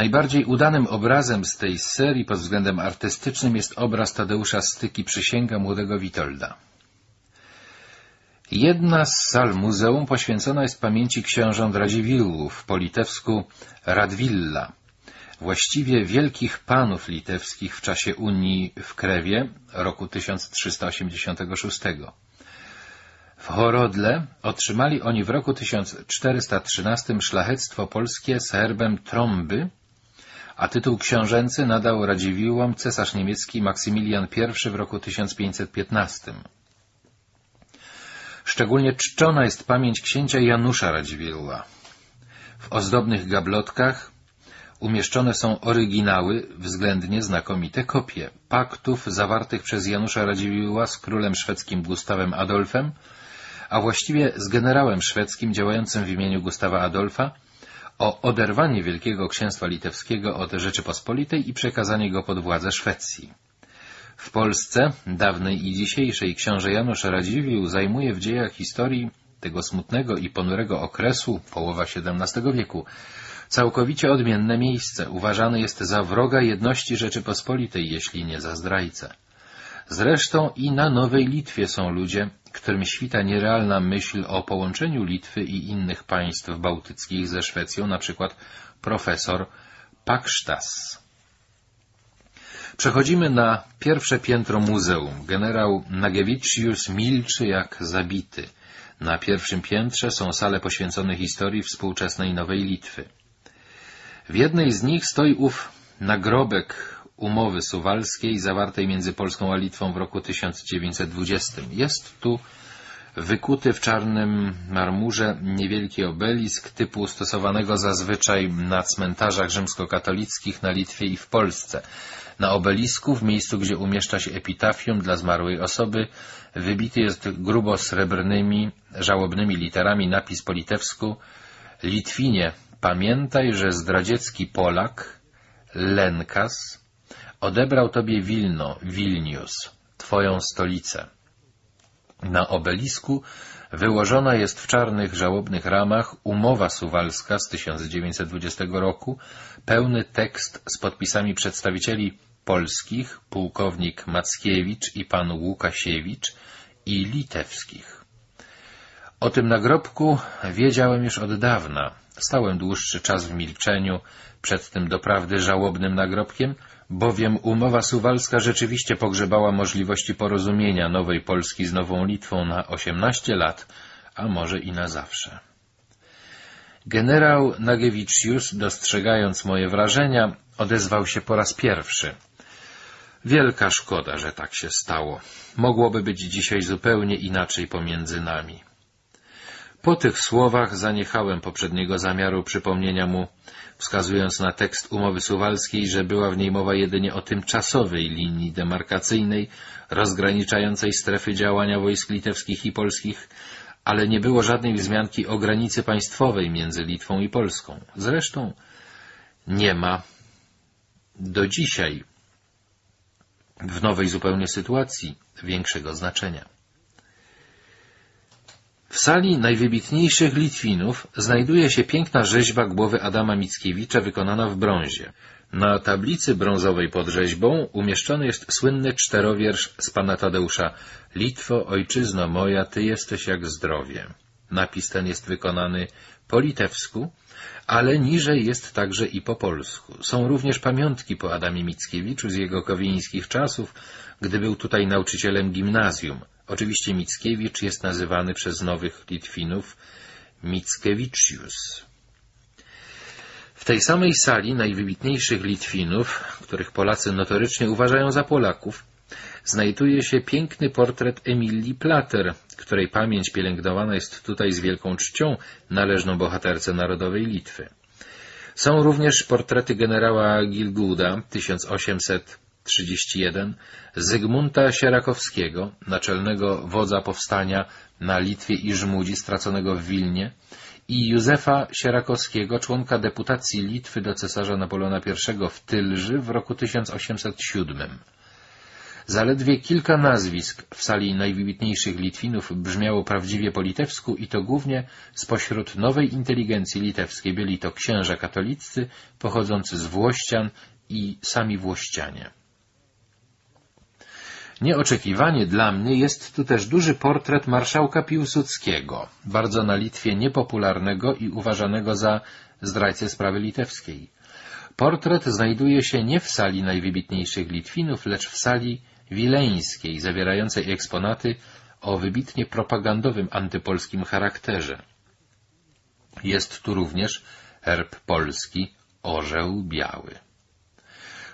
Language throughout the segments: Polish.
Najbardziej udanym obrazem z tej serii pod względem artystycznym jest obraz Tadeusza Styki Przysięga młodego Witolda. Jedna z sal muzeum poświęcona jest pamięci książąt Radziwiłłów, po litewsku Radwilla, właściwie wielkich panów litewskich w czasie Unii w Krewie roku 1386. W Horodle otrzymali oni w roku 1413 szlachectwo polskie z herbem trąby, a tytuł książęcy nadał Radziwiłłom cesarz niemiecki Maksymilian I w roku 1515. Szczególnie czczona jest pamięć księcia Janusza Radziwiłła. W ozdobnych gablotkach umieszczone są oryginały, względnie znakomite kopie, paktów zawartych przez Janusza Radziwiłła z królem szwedzkim Gustawem Adolfem, a właściwie z generałem szwedzkim działającym w imieniu Gustawa Adolfa, o oderwanie Wielkiego Księstwa Litewskiego od Rzeczypospolitej i przekazanie go pod władzę Szwecji. W Polsce, dawnej i dzisiejszej, książę Janusz Radziwiłł zajmuje w dziejach historii tego smutnego i ponurego okresu, połowa XVII wieku, całkowicie odmienne miejsce. Uważany jest za wroga jedności Rzeczypospolitej, jeśli nie za zdrajcę. Zresztą i na Nowej Litwie są ludzie, którym świta nierealna myśl o połączeniu Litwy i innych państw bałtyckich ze Szwecją, na przykład profesor Paksztas. Przechodzimy na pierwsze piętro muzeum. Generał Nagiewiczius milczy jak zabity. Na pierwszym piętrze są sale poświęcone historii współczesnej Nowej Litwy. W jednej z nich stoi ów nagrobek umowy suwalskiej zawartej między Polską a Litwą w roku 1920. Jest tu wykuty w czarnym marmurze niewielki obelisk typu stosowanego zazwyczaj na cmentarzach rzymskokatolickich na Litwie i w Polsce. Na obelisku, w miejscu, gdzie umieszcza się epitafium dla zmarłej osoby, wybity jest grubo srebrnymi, żałobnymi literami napis po litewsku Litwinie, pamiętaj, że zdradziecki Polak, Lenkas, odebrał tobie Wilno, Wilnius, twoją stolicę. Na obelisku wyłożona jest w czarnych, żałobnych ramach umowa suwalska z 1920 roku, pełny tekst z podpisami przedstawicieli polskich, pułkownik Mackiewicz i pan Łukasiewicz i litewskich. O tym nagrobku wiedziałem już od dawna. Stałem dłuższy czas w milczeniu przed tym doprawdy żałobnym nagrobkiem, bowiem umowa suwalska rzeczywiście pogrzebała możliwości porozumienia nowej Polski z nową Litwą na 18 lat, a może i na zawsze. Generał Nagiewiczius, dostrzegając moje wrażenia, odezwał się po raz pierwszy. Wielka szkoda, że tak się stało. Mogłoby być dzisiaj zupełnie inaczej pomiędzy nami. Po tych słowach zaniechałem poprzedniego zamiaru przypomnienia mu, wskazując na tekst umowy suwalskiej, że była w niej mowa jedynie o tymczasowej linii demarkacyjnej rozgraniczającej strefy działania wojsk litewskich i polskich, ale nie było żadnej wzmianki o granicy państwowej między Litwą i Polską. Zresztą nie ma do dzisiaj w nowej zupełnie sytuacji większego znaczenia. Sali najwybitniejszych Litwinów znajduje się piękna rzeźba głowy Adama Mickiewicza wykonana w brązie. Na tablicy brązowej pod rzeźbą umieszczony jest słynny czterowiersz z pana Tadeusza Litwo, ojczyzno moja, ty jesteś jak zdrowie. Napis ten jest wykonany po litewsku, ale niżej jest także i po polsku. Są również pamiątki po Adamie Mickiewiczu z jego kowieńskich czasów, gdy był tutaj nauczycielem gimnazjum. Oczywiście Mickiewicz jest nazywany przez nowych Litwinów Mickiewiczius. W tej samej sali najwybitniejszych Litwinów, których Polacy notorycznie uważają za Polaków, znajduje się piękny portret Emilii Plater, której pamięć pielęgnowana jest tutaj z wielką czcią należną bohaterce narodowej Litwy. Są również portrety generała Gilguda 1831, Zygmunta Sierakowskiego, naczelnego wodza powstania na Litwie i Żmudzi straconego w Wilnie, i Józefa Sierakowskiego, członka deputacji Litwy do cesarza Napoleona I w Tylży w roku 1807. Zaledwie kilka nazwisk w sali najwybitniejszych Litwinów brzmiało prawdziwie po litewsku i to głównie spośród nowej inteligencji litewskiej byli to księża katoliccy pochodzący z Włościan i sami Włościanie. Nieoczekiwanie dla mnie jest tu też duży portret marszałka Piłsudskiego, bardzo na Litwie niepopularnego i uważanego za zdrajcę sprawy litewskiej. Portret znajduje się nie w sali najwybitniejszych Litwinów, lecz w sali wileńskiej, zawierającej eksponaty o wybitnie propagandowym antypolskim charakterze. Jest tu również herb polski, orzeł biały.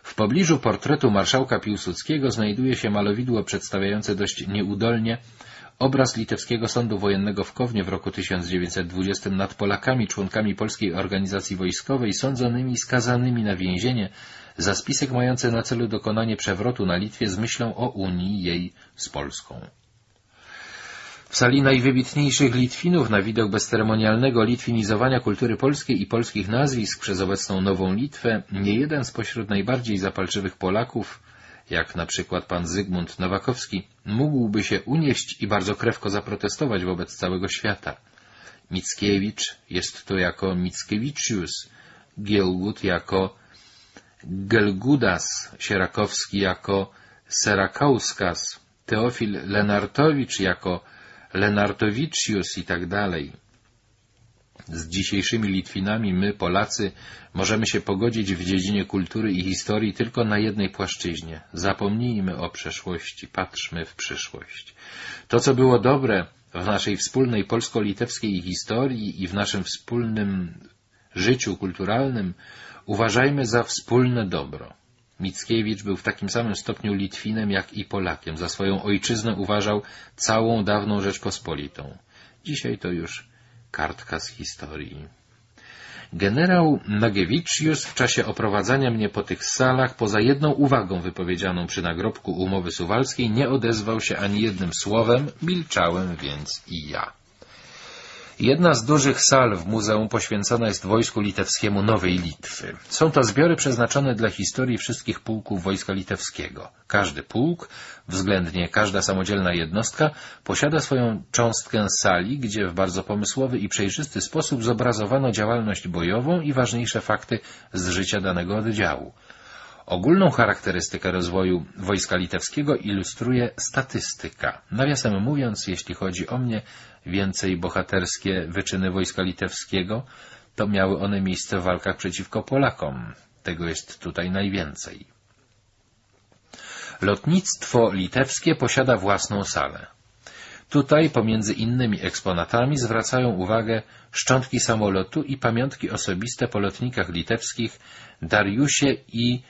W pobliżu portretu marszałka Piłsudskiego znajduje się malowidło przedstawiające dość nieudolnie obraz litewskiego sądu wojennego w Kownie w roku 1920 nad Polakami, członkami Polskiej Organizacji Wojskowej, sądzonymi i skazanymi na więzienie za spisek mający na celu dokonanie przewrotu na Litwie z myślą o Unii jej z Polską. W sali najwybitniejszych Litwinów na widok bezceremonialnego litwinizowania kultury polskiej i polskich nazwisk przez obecną Nową Litwę nie jeden spośród najbardziej zapalczywych Polaków, jak na przykład pan Zygmunt Nowakowski, mógłby się unieść i bardzo krewko zaprotestować wobec całego świata. Mickiewicz jest to jako Mickiewiczius, Gielgud jako Gelgudas, Sierakowski jako Serakauskas, Teofil Lenartowicz jako Lenartowiczius i tak dalej. Z dzisiejszymi Litwinami my, Polacy, możemy się pogodzić w dziedzinie kultury i historii tylko na jednej płaszczyźnie. Zapomnijmy o przeszłości, patrzmy w przyszłość. To, co było dobre w naszej wspólnej polsko-litewskiej historii i w naszym wspólnym życiu kulturalnym, uważajmy za wspólne dobro. Mickiewicz był w takim samym stopniu Litwinem, jak i Polakiem. Za swoją ojczyznę uważał całą dawną Rzeczpospolitą. Dzisiaj to już kartka z historii. Generał Nagiewiczius w czasie oprowadzania mnie po tych salach, poza jedną uwagą wypowiedzianą przy nagrobku umowy suwalskiej, nie odezwał się ani jednym słowem, milczałem więc i ja. Jedna z dużych sal w muzeum poświęcona jest wojsku litewskiemu Nowej Litwy. Są to zbiory przeznaczone dla historii wszystkich pułków wojska litewskiego. Każdy pułk, względnie każda samodzielna jednostka, posiada swoją cząstkę sali, gdzie w bardzo pomysłowy i przejrzysty sposób zobrazowano działalność bojową i ważniejsze fakty z życia danego oddziału. Ogólną charakterystykę rozwoju wojska litewskiego ilustruje statystyka. Nawiasem mówiąc, jeśli chodzi o mnie, więcej bohaterskie wyczyny wojska litewskiego, to miały one miejsce w walkach przeciwko Polakom. Tego jest tutaj najwięcej. Lotnictwo litewskie posiada własną salę. Tutaj, pomiędzy innymi eksponatami, zwracają uwagę szczątki samolotu i pamiątki osobiste po lotnikach litewskich Dariusie i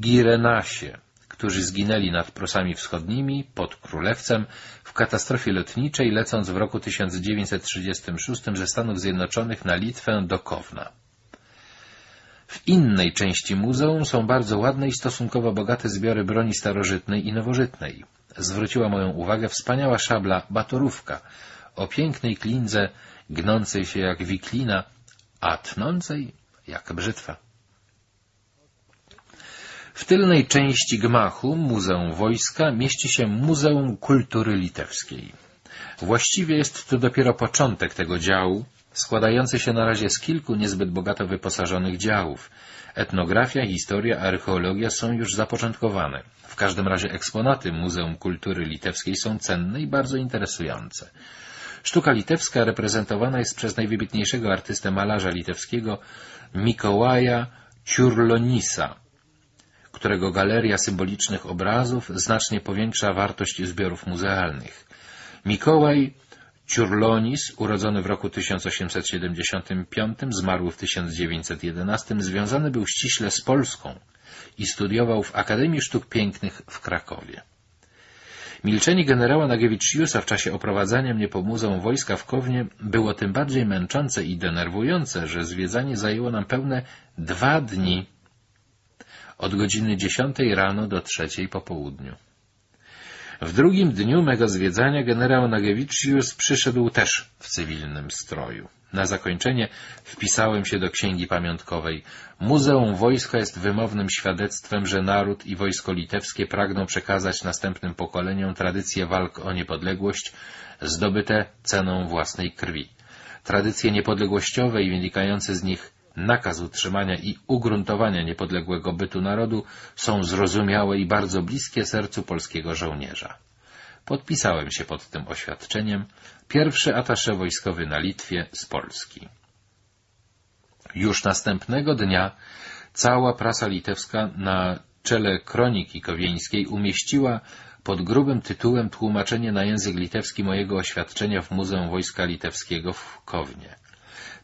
Girenasie, którzy zginęli nad Prusami Wschodnimi pod Królewcem w katastrofie lotniczej, lecąc w roku 1936 ze Stanów Zjednoczonych na Litwę do Kowna. W innej części muzeum są bardzo ładne i stosunkowo bogate zbiory broni starożytnej i nowożytnej. Zwróciła moją uwagę wspaniała szabla batorówka o pięknej klindze gnącej się jak wiklina, a tnącej jak brzytwa. W tylnej części gmachu Muzeum Wojska mieści się Muzeum Kultury Litewskiej. Właściwie jest to dopiero początek tego działu, składający się na razie z kilku niezbyt bogato wyposażonych działów. Etnografia, historia, archeologia są już zapoczątkowane. W każdym razie eksponaty Muzeum Kultury Litewskiej są cenne i bardzo interesujące. Sztuka litewska reprezentowana jest przez najwybitniejszego artystę malarza litewskiego Mikołaja Ciurlonisa, którego galeria symbolicznych obrazów znacznie powiększa wartość zbiorów muzealnych. Mikołaj Ciurlonis, urodzony w roku 1875, zmarł w 1911, związany był ściśle z Polską i studiował w Akademii Sztuk Pięknych w Krakowie. Milczenie generała Nagiewicziusa w czasie oprowadzania mnie po Muzeum Wojska w Kownie było tym bardziej męczące i denerwujące, że zwiedzanie zajęło nam pełne dwa dni od godziny dziesiątej rano do trzeciej po południu. W drugim dniu mego zwiedzania generał Nagiewiczius przyszedł też w cywilnym stroju. Na zakończenie wpisałem się do księgi pamiątkowej. Muzeum Wojska jest wymownym świadectwem, że naród i wojsko litewskie pragną przekazać następnym pokoleniom tradycje walk o niepodległość zdobyte ceną własnej krwi. Tradycje niepodległościowe i wynikające z nich nakaz utrzymania i ugruntowania niepodległego bytu narodu są zrozumiałe i bardzo bliskie sercu polskiego żołnierza. Podpisałem się pod tym oświadczeniem, pierwszy atasze wojskowy na Litwie z Polski. Już następnego dnia cała prasa litewska na czele kroniki kowieńskiej umieściła pod grubym tytułem tłumaczenie na język litewski mojego oświadczenia w Muzeum Wojska Litewskiego w Kownie.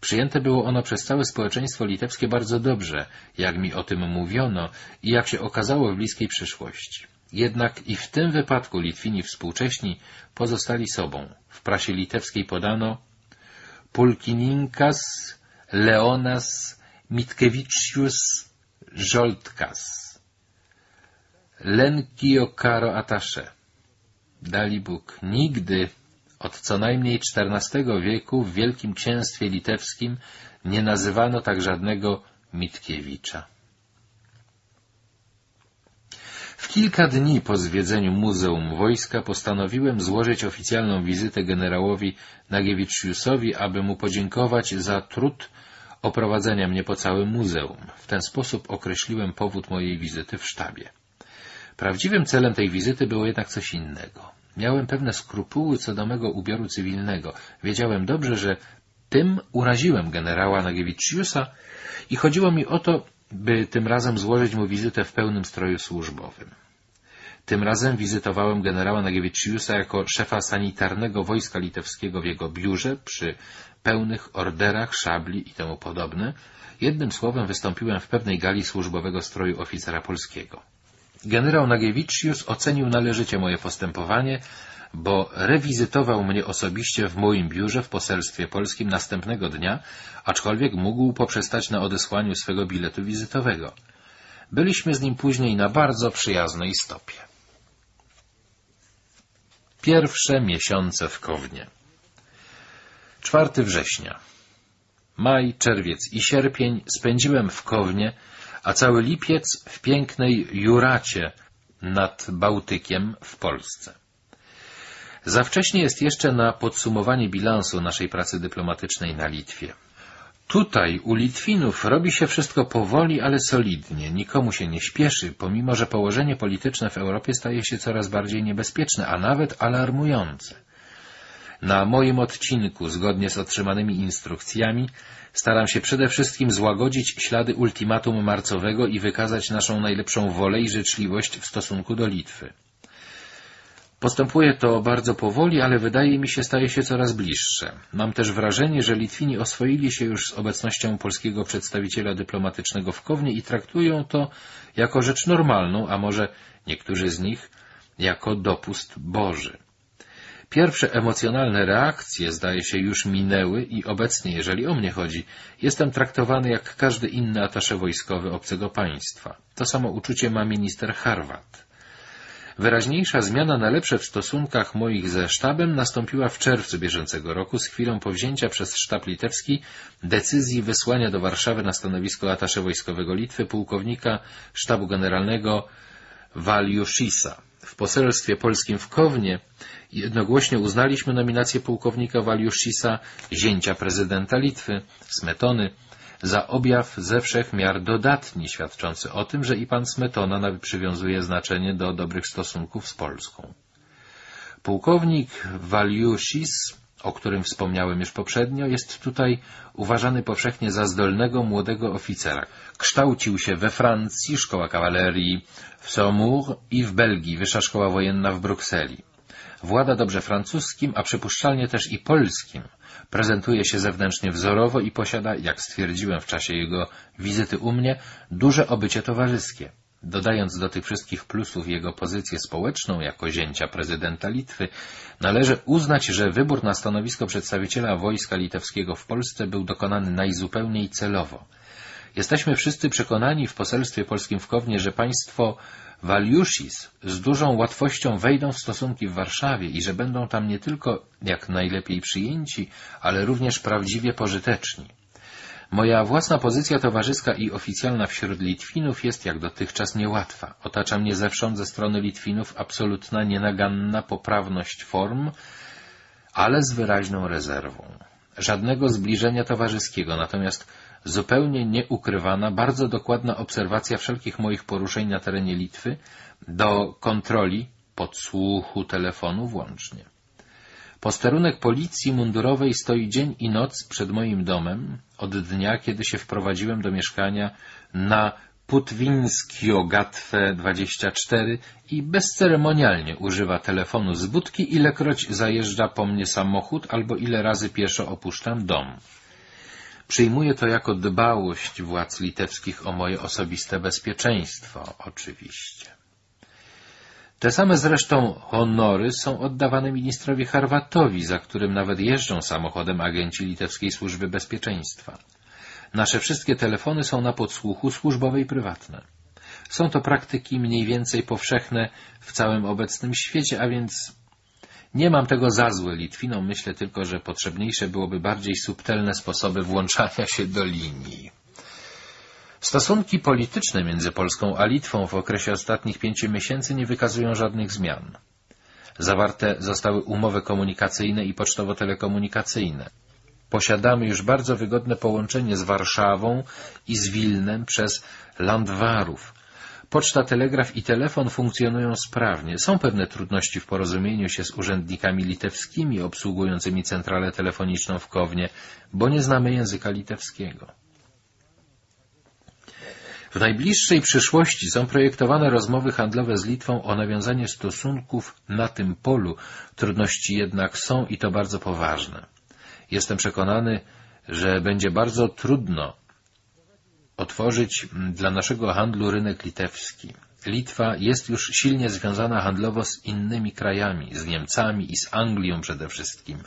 Przyjęte było ono przez całe społeczeństwo litewskie bardzo dobrze, jak mi o tym mówiono i jak się okazało w bliskiej przyszłości. Jednak i w tym wypadku Litwini współcześni pozostali sobą. W prasie litewskiej podano Pulkininkas Leonas Mitkevicius Żoltkas Lenkio Karo Atasze Dali Bóg nigdy od co najmniej XIV wieku w Wielkim Księstwie Litewskim nie nazywano tak żadnego Mitkiewicza. W kilka dni po zwiedzeniu Muzeum Wojska postanowiłem złożyć oficjalną wizytę generałowi Nagiewicziusowi, aby mu podziękować za trud oprowadzenia mnie po całym muzeum. W ten sposób określiłem powód mojej wizyty w sztabie. Prawdziwym celem tej wizyty było jednak coś innego. Miałem pewne skrupuły co do mego ubioru cywilnego. Wiedziałem dobrze, że tym uraziłem generała Nagiewicziusa i chodziło mi o to, by tym razem złożyć mu wizytę w pełnym stroju służbowym. Tym razem wizytowałem generała Nagiewicziusa jako szefa sanitarnego wojska litewskiego w jego biurze przy pełnych orderach, szabli i temu podobne. Jednym słowem wystąpiłem w pewnej gali służbowego stroju oficera polskiego. Generał Nagiewiczius ocenił należycie moje postępowanie, bo rewizytował mnie osobiście w moim biurze w poselstwie polskim następnego dnia, aczkolwiek mógł poprzestać na odesłaniu swego biletu wizytowego. Byliśmy z nim później na bardzo przyjaznej stopie. Pierwsze miesiące w Kownie 4 września Maj, czerwiec i sierpień spędziłem w Kownie, a cały lipiec w pięknej Juracie nad Bałtykiem w Polsce. Za wcześnie jest jeszcze na podsumowanie bilansu naszej pracy dyplomatycznej na Litwie. Tutaj, u Litwinów, robi się wszystko powoli, ale solidnie, nikomu się nie śpieszy, pomimo że położenie polityczne w Europie staje się coraz bardziej niebezpieczne, a nawet alarmujące. Na moim odcinku, zgodnie z otrzymanymi instrukcjami, staram się przede wszystkim złagodzić ślady ultimatum marcowego i wykazać naszą najlepszą wolę i życzliwość w stosunku do Litwy. Postępuje to bardzo powoli, ale wydaje mi się staje się coraz bliższe. Mam też wrażenie, że Litwini oswoili się już z obecnością polskiego przedstawiciela dyplomatycznego w Kownie i traktują to jako rzecz normalną, a może niektórzy z nich jako dopust Boży. Pierwsze emocjonalne reakcje, zdaje się, już minęły i obecnie, jeżeli o mnie chodzi, jestem traktowany jak każdy inny atasze wojskowy obcego państwa. To samo uczucie ma minister Harvard. Wyraźniejsza zmiana na lepsze w stosunkach moich ze sztabem nastąpiła w czerwcu bieżącego roku z chwilą powzięcia przez sztab litewski decyzji wysłania do Warszawy na stanowisko atasze wojskowego Litwy pułkownika sztabu generalnego Waliuszisa. W poselstwie polskim w Kownie jednogłośnie uznaliśmy nominację pułkownika Waliuszisa, zięcia prezydenta Litwy, Smetony, za objaw ze wszech miar dodatni, świadczący o tym, że i pan Smetona przywiązuje znaczenie do dobrych stosunków z Polską. Pułkownik Waliusis, o którym wspomniałem już poprzednio, jest tutaj uważany powszechnie za zdolnego młodego oficera. Kształcił się we Francji, szkoła kawalerii w Saumur i w Belgii, wyższa szkoła wojenna w Brukseli. Włada dobrze francuskim, a przypuszczalnie też i polskim. Prezentuje się zewnętrznie wzorowo i posiada, jak stwierdziłem w czasie jego wizyty u mnie, duże obycie towarzyskie. Dodając do tych wszystkich plusów jego pozycję społeczną jako zięcia prezydenta Litwy, należy uznać, że wybór na stanowisko przedstawiciela wojska litewskiego w Polsce był dokonany najzupełniej celowo. Jesteśmy wszyscy przekonani w poselstwie polskim w Kownie, że państwo Waliusis z dużą łatwością wejdą w stosunki w Warszawie i że będą tam nie tylko jak najlepiej przyjęci, ale również prawdziwie pożyteczni. Moja własna pozycja towarzyska i oficjalna wśród Litwinów jest jak dotychczas niełatwa. Otacza mnie zewsząd ze strony Litwinów absolutna, nienaganna poprawność form, ale z wyraźną rezerwą. Żadnego zbliżenia towarzyskiego, natomiast zupełnie nieukrywana, bardzo dokładna obserwacja wszelkich moich poruszeń na terenie Litwy, do kontroli, podsłuchu, telefonu włącznie. Posterunek policji mundurowej stoi dzień i noc przed moim domem od dnia, kiedy się wprowadziłem do mieszkania na Putwińskio Gatwę 24 i bezceremonialnie używa telefonu z budki, ilekroć zajeżdża po mnie samochód albo ile razy pieszo opuszczam dom. Przyjmuję to jako dbałość władz litewskich o moje osobiste bezpieczeństwo, oczywiście. Te same zresztą honory są oddawane ministrowi Harwatowi, za którym nawet jeżdżą samochodem agenci Litewskiej Służby Bezpieczeństwa. Nasze wszystkie telefony są na podsłuchu służbowe i prywatne. Są to praktyki mniej więcej powszechne w całym obecnym świecie, a więc nie mam tego za złe Litwinom, myślę tylko, że potrzebniejsze byłoby bardziej subtelne sposoby włączania się do linii. Stosunki polityczne między Polską a Litwą w okresie ostatnich pięciu miesięcy nie wykazują żadnych zmian. Zawarte zostały umowy komunikacyjne i pocztowo-telekomunikacyjne. Posiadamy już bardzo wygodne połączenie z Warszawą i z Wilnem przez Landwarów. Poczta, telegraf i telefon funkcjonują sprawnie. Są pewne trudności w porozumieniu się z urzędnikami litewskimi obsługującymi centralę telefoniczną w Kownie, bo nie znamy języka litewskiego. W najbliższej przyszłości są projektowane rozmowy handlowe z Litwą o nawiązanie stosunków na tym polu. Trudności jednak są i to bardzo poważne. Jestem przekonany, że będzie bardzo trudno otworzyć dla naszego handlu rynek litewski. Litwa jest już silnie związana handlowo z innymi krajami, z Niemcami i z Anglią przede wszystkim.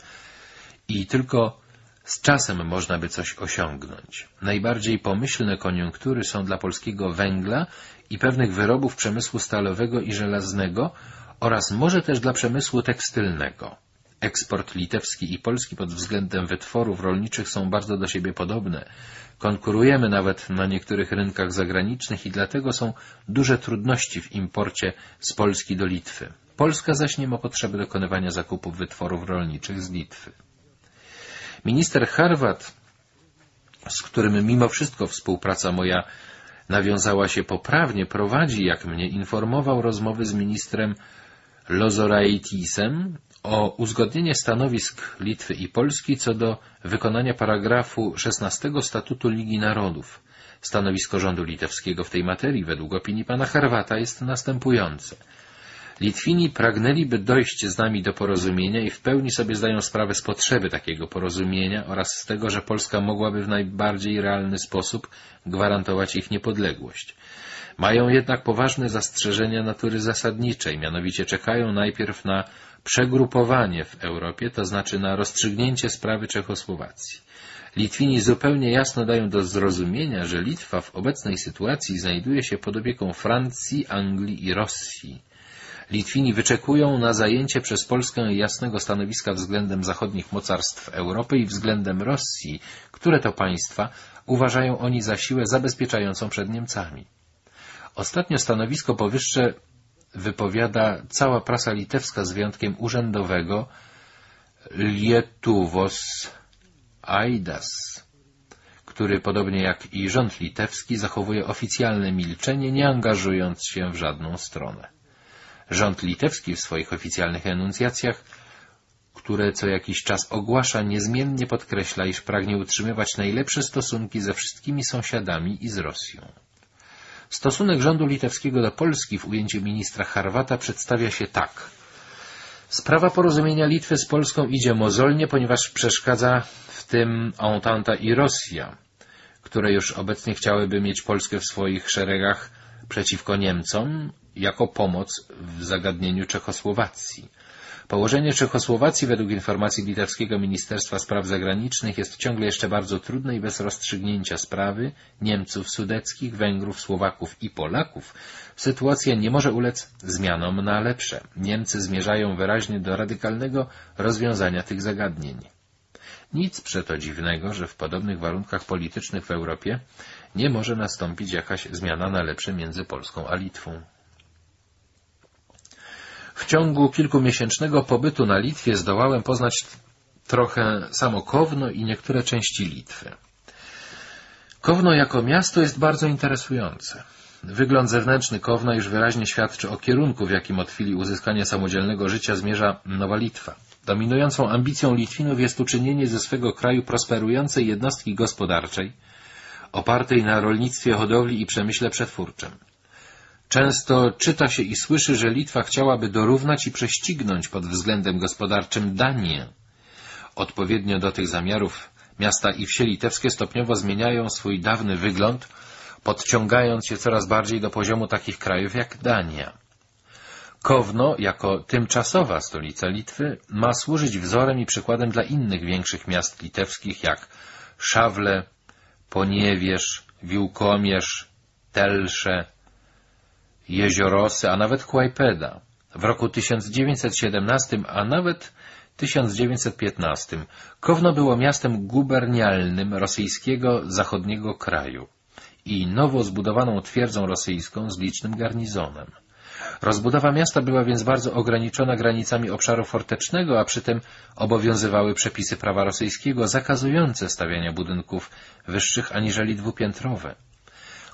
I tylko z czasem można by coś osiągnąć. Najbardziej pomyślne koniunktury są dla polskiego węgla i pewnych wyrobów przemysłu stalowego i żelaznego oraz może też dla przemysłu tekstylnego. Eksport litewski i polski pod względem wytworów rolniczych są bardzo do siebie podobne. Konkurujemy nawet na niektórych rynkach zagranicznych i dlatego są duże trudności w imporcie z Polski do Litwy. Polska zaś nie ma potrzeby dokonywania zakupów wytworów rolniczych z Litwy. Minister Harwat, z którym mimo wszystko współpraca moja nawiązała się poprawnie, prowadzi, jak mnie informował, rozmowy z ministrem Lozoraitisem o uzgodnienie stanowisk Litwy i Polski co do wykonania paragrafu 16 Statutu Ligi Narodów. Stanowisko rządu litewskiego w tej materii, według opinii pana Harwata, jest następujące. Litwini pragnęliby dojść z nami do porozumienia i w pełni sobie zdają sprawę z potrzeby takiego porozumienia oraz z tego, że Polska mogłaby w najbardziej realny sposób gwarantować ich niepodległość. Mają jednak poważne zastrzeżenia natury zasadniczej, mianowicie czekają najpierw na przegrupowanie w Europie, to znaczy na rozstrzygnięcie sprawy Czechosłowacji. Litwini zupełnie jasno dają do zrozumienia, że Litwa w obecnej sytuacji znajduje się pod opieką Francji, Anglii i Rosji. Litwini wyczekują na zajęcie przez Polskę jasnego stanowiska względem zachodnich mocarstw Europy i względem Rosji, które to państwa uważają oni za siłę zabezpieczającą przed Niemcami. Ostatnio stanowisko powyższe wypowiada cała prasa litewska z wyjątkiem urzędowego Lietuvos Aidas, który podobnie jak i rząd litewski zachowuje oficjalne milczenie, nie angażując się w żadną stronę. Rząd litewski w swoich oficjalnych enuncjacjach, które co jakiś czas ogłasza, niezmiennie podkreśla, iż pragnie utrzymywać najlepsze stosunki ze wszystkimi sąsiadami i z Rosją. Stosunek rządu litewskiego do Polski w ujęciu ministra Harwata przedstawia się tak. Sprawa porozumienia Litwy z Polską idzie mozolnie, ponieważ przeszkadza w tym Entente i Rosja, które już obecnie chciałyby mieć Polskę w swoich szeregach przeciwko Niemcom jako pomoc w zagadnieniu Czechosłowacji. Położenie Czechosłowacji według informacji litewskiego Ministerstwa Spraw Zagranicznych jest ciągle jeszcze bardzo trudne i bez rozstrzygnięcia sprawy Niemców sudeckich, Węgrów, Słowaków i Polaków sytuacja nie może ulec zmianom na lepsze. Niemcy zmierzają wyraźnie do radykalnego rozwiązania tych zagadnień. Nic przeto dziwnego, że w podobnych warunkach politycznych w Europie nie może nastąpić jakaś zmiana na lepsze między Polską a Litwą. W ciągu kilkumiesięcznego pobytu na Litwie zdołałem poznać trochę samo Kowno i niektóre części Litwy. Kowno jako miasto jest bardzo interesujące. Wygląd zewnętrzny Kowna już wyraźnie świadczy o kierunku, w jakim od chwili uzyskania samodzielnego życia zmierza Nowa Litwa. Dominującą ambicją Litwinów jest uczynienie ze swego kraju prosperującej jednostki gospodarczej, opartej na rolnictwie, hodowli i przemyśle przetwórczym. Często czyta się i słyszy, że Litwa chciałaby dorównać i prześcignąć pod względem gospodarczym Danię. Odpowiednio do tych zamiarów miasta i wsie litewskie stopniowo zmieniają swój dawny wygląd, podciągając je coraz bardziej do poziomu takich krajów jak Dania. Kowno, jako tymczasowa stolica Litwy, ma służyć wzorem i przykładem dla innych większych miast litewskich jak Szawle, Poniewierz, Wiłkomierz, Telsze, Jeziorosy, a nawet Kłajpeda. W roku 1917, a nawet 1915 Kowno było miastem gubernialnym rosyjskiego zachodniego kraju i nowo zbudowaną twierdzą rosyjską z licznym garnizonem. Rozbudowa miasta była więc bardzo ograniczona granicami obszaru fortecznego, a przy tym obowiązywały przepisy prawa rosyjskiego zakazujące stawiania budynków wyższych aniżeli dwupiętrowe.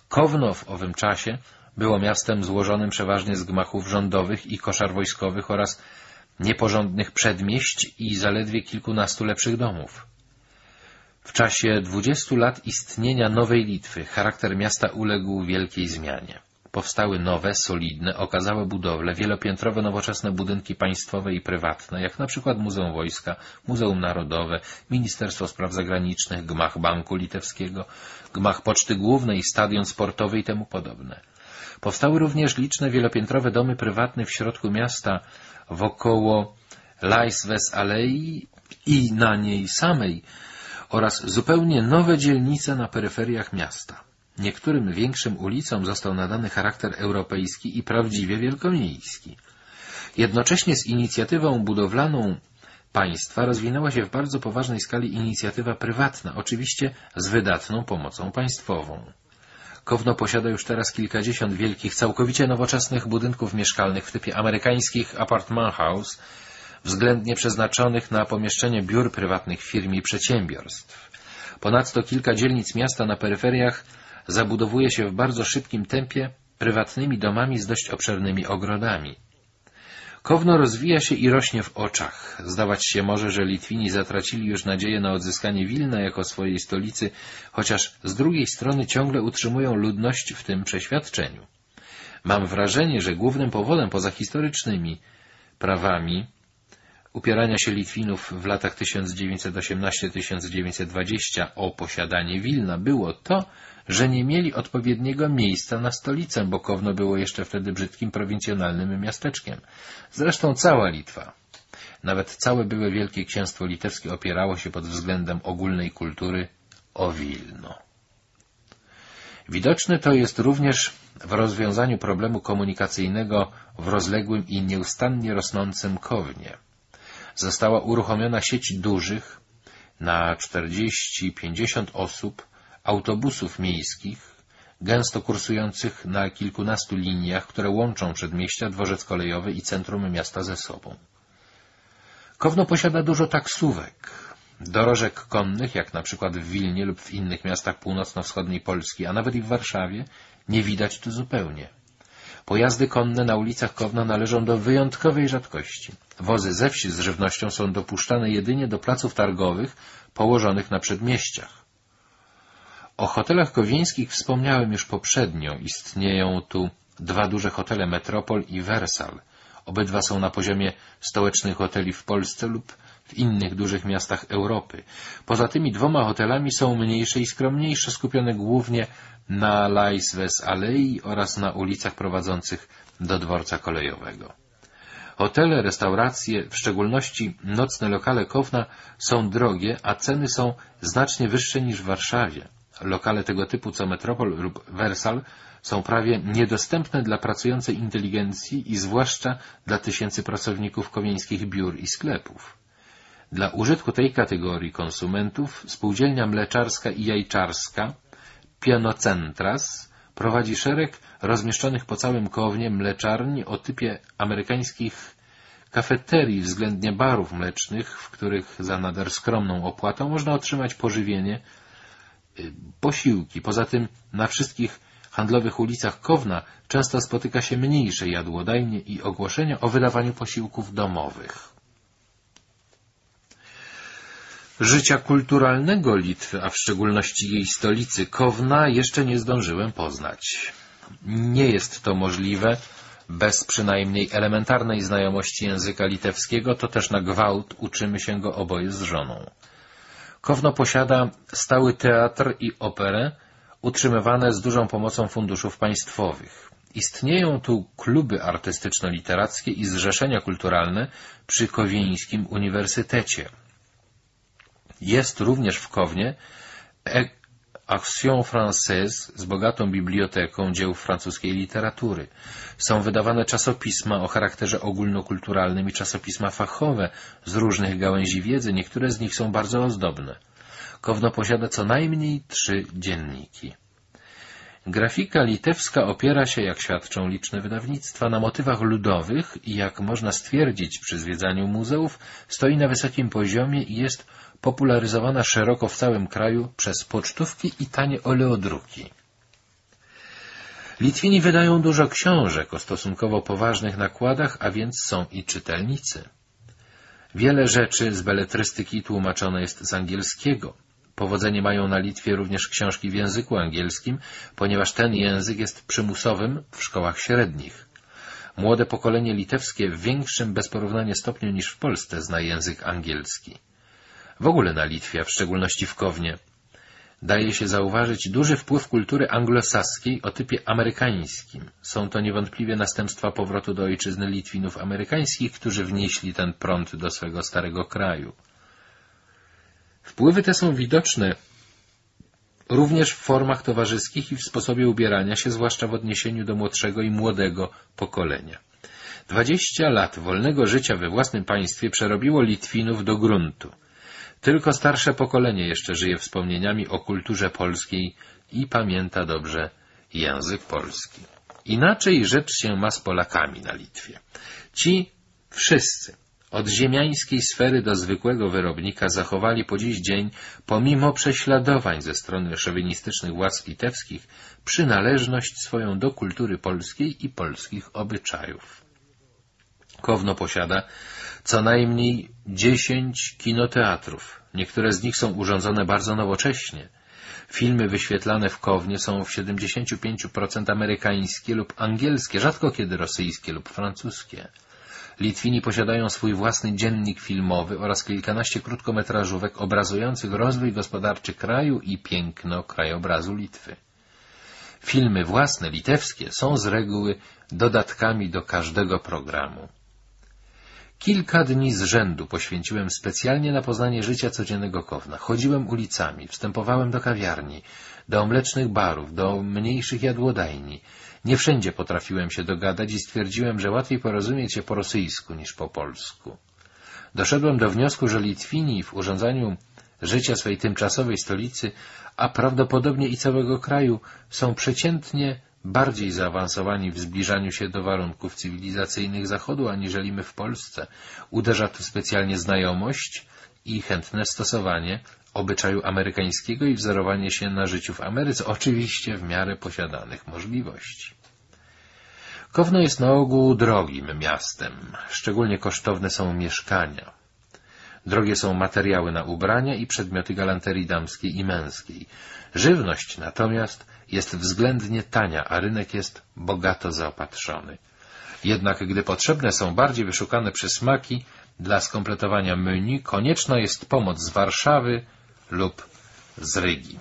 Kowno w owym czasie było miastem złożonym przeważnie z gmachów rządowych i koszar wojskowych oraz nieporządnych przedmieść i zaledwie kilkunastu lepszych domów. W czasie dwudziestu lat istnienia Nowej Litwy charakter miasta uległ wielkiej zmianie. Powstały nowe, solidne, okazałe budowle, wielopiętrowe, nowoczesne budynki państwowe i prywatne, jak na przykład Muzeum Wojska, Muzeum Narodowe, Ministerstwo Spraw Zagranicznych, Gmach Banku Litewskiego, Gmach Poczty Głównej, Stadion Sportowy i temu podobne. Powstały również liczne wielopiętrowe domy prywatne w środku miasta, wokoło Laisves Alei i na niej samej oraz zupełnie nowe dzielnice na peryferiach miasta. Niektórym większym ulicom został nadany charakter europejski i prawdziwie wielkomiejski. Jednocześnie z inicjatywą budowlaną państwa rozwinęła się w bardzo poważnej skali inicjatywa prywatna, oczywiście z wydatną pomocą państwową. Kowno posiada już teraz kilkadziesiąt wielkich, całkowicie nowoczesnych budynków mieszkalnych w typie amerykańskich apartment house, względnie przeznaczonych na pomieszczenie biur prywatnych firm i przedsiębiorstw. Ponadto kilka dzielnic miasta na peryferiach zabudowuje się w bardzo szybkim tempie prywatnymi domami z dość obszernymi ogrodami. Kowno rozwija się i rośnie w oczach. Zdawać się może, że Litwini zatracili już nadzieję na odzyskanie Wilna jako swojej stolicy, chociaż z drugiej strony ciągle utrzymują ludność w tym przeświadczeniu. Mam wrażenie, że głównym powodem poza historycznymi prawami upierania się Litwinów w latach 1918-1920 o posiadanie Wilna było to, że nie mieli odpowiedniego miejsca na stolicę, bo Kowno było jeszcze wtedy brzydkim prowincjonalnym miasteczkiem. Zresztą cała Litwa, nawet całe były Wielkie Księstwo Litewskie opierało się pod względem ogólnej kultury o Wilno. Widoczne to jest również w rozwiązaniu problemu komunikacyjnego w rozległym i nieustannie rosnącym Kownie. Została uruchomiona sieć dużych, na 40-50 osób, autobusów miejskich, gęsto kursujących na kilkunastu liniach, które łączą przedmieścia, dworzec kolejowy i centrum miasta ze sobą. Kowno posiada dużo taksówek, dorożek konnych, jak na przykład w Wilnie lub w innych miastach północno-wschodniej Polski, a nawet i w Warszawie, nie widać tu zupełnie. Pojazdy konne na ulicach Kowna należą do wyjątkowej rzadkości. Wozy ze wsi z żywnością są dopuszczane jedynie do placów targowych położonych na przedmieściach. O hotelach kowieńskich wspomniałem już poprzednio. Istnieją tu dwa duże hotele Metropol i Wersal. Obydwa są na poziomie stołecznych hoteli w Polsce lub w innych dużych miastach Europy. Poza tymi dwoma hotelami są mniejsze i skromniejsze, skupione głównie na Laisves Alei oraz na ulicach prowadzących do dworca kolejowego. Hotele, restauracje, w szczególności nocne lokale Kowna są drogie, a ceny są znacznie wyższe niż w Warszawie. Lokale tego typu co Metropol lub Wersal są prawie niedostępne dla pracującej inteligencji i zwłaszcza dla tysięcy pracowników kowieńskich biur i sklepów. Dla użytku tej kategorii konsumentów spółdzielnia mleczarska i jajczarska Pianocentras prowadzi szereg rozmieszczonych po całym Kownie mleczarni o typie amerykańskich kafeterii względnie barów mlecznych, w których za nader skromną opłatą można otrzymać pożywienie, y, posiłki. Poza tym na wszystkich handlowych ulicach Kowna często spotyka się mniejsze jadłodajnie i ogłoszenia o wydawaniu posiłków domowych. Życia kulturalnego Litwy, a w szczególności jej stolicy Kowna, jeszcze nie zdążyłem poznać. Nie jest to możliwe bez przynajmniej elementarnej znajomości języka litewskiego, to też na gwałt uczymy się go oboje z żoną. Kowno posiada stały teatr i operę, utrzymywane z dużą pomocą funduszów państwowych. Istnieją tu kluby artystyczno-literackie i zrzeszenia kulturalne przy Kowieńskim Uniwersytecie. Jest również w Kownie Action Française z bogatą biblioteką dzieł francuskiej literatury. Są wydawane czasopisma o charakterze ogólnokulturalnym i czasopisma fachowe z różnych gałęzi wiedzy, niektóre z nich są bardzo ozdobne. Kowno posiada co najmniej trzy dzienniki. Grafika litewska opiera się, jak świadczą liczne wydawnictwa, na motywach ludowych i, jak można stwierdzić przy zwiedzaniu muzeów, stoi na wysokim poziomie i jest popularyzowana szeroko w całym kraju przez pocztówki i tanie oleodruki. Litwini wydają dużo książek o stosunkowo poważnych nakładach, a więc są i czytelnicy. Wiele rzeczy z beletrystyki tłumaczone jest z angielskiego. Powodzenie mają na Litwie również książki w języku angielskim, ponieważ ten język jest przymusowym w szkołach średnich. Młode pokolenie litewskie w większym bez porównania stopniu niż w Polsce zna język angielski. W ogóle na Litwie, a w szczególności w Kownie, daje się zauważyć duży wpływ kultury anglosaskiej o typie amerykańskim. Są to niewątpliwie następstwa powrotu do ojczyzny Litwinów amerykańskich, którzy wnieśli ten prąd do swego starego kraju. Wpływy te są widoczne również w formach towarzyskich i w sposobie ubierania się, zwłaszcza w odniesieniu do młodszego i młodego pokolenia. Dwadzieścia lat wolnego życia we własnym państwie przerobiło Litwinów do gruntu. Tylko starsze pokolenie jeszcze żyje wspomnieniami o kulturze polskiej i pamięta dobrze język polski. Inaczej rzecz się ma z Polakami na Litwie. Ci wszyscy, od ziemiańskiej sfery do zwykłego wyrobnika, zachowali po dziś dzień, pomimo prześladowań ze strony szowinistycznych władz litewskich, przynależność swoją do kultury polskiej i polskich obyczajów. Kowno posiada co najmniej dziesięć kinoteatrów. Niektóre z nich są urządzone bardzo nowocześnie. Filmy wyświetlane w Kownie są w 75% amerykańskie lub angielskie, rzadko kiedy rosyjskie lub francuskie. Litwini posiadają swój własny dziennik filmowy oraz kilkanaście krótkometrażówek obrazujących rozwój gospodarczy kraju i piękno krajobrazu Litwy. Filmy własne, litewskie, są z reguły dodatkami do każdego programu. Kilka dni z rzędu poświęciłem specjalnie na poznanie życia codziennego Kowna. Chodziłem ulicami, wstępowałem do kawiarni, do mlecznych barów, do mniejszych jadłodajni. Nie wszędzie potrafiłem się dogadać i stwierdziłem, że łatwiej porozumieć się po rosyjsku niż po polsku. Doszedłem do wniosku, że Litwini w urządzaniu życia swej tymczasowej stolicy, a prawdopodobnie i całego kraju, są przeciętnie bardziej zaawansowani w zbliżaniu się do warunków cywilizacyjnych Zachodu, aniżeli my w Polsce. Uderza tu specjalnie znajomość i chętne stosowanie obyczaju amerykańskiego i wzorowanie się na życiu w Ameryce, oczywiście w miarę posiadanych możliwości. Kowno jest na ogół drogim miastem. Szczególnie kosztowne są mieszkania. Drogie są materiały na ubrania i przedmioty galanterii damskiej i męskiej. Żywność natomiast jest względnie tania, a rynek jest bogato zaopatrzony. Jednak gdy potrzebne są bardziej wyszukane przysmaki dla skompletowania menu, konieczna jest pomoc z Warszawy lub z Rygi.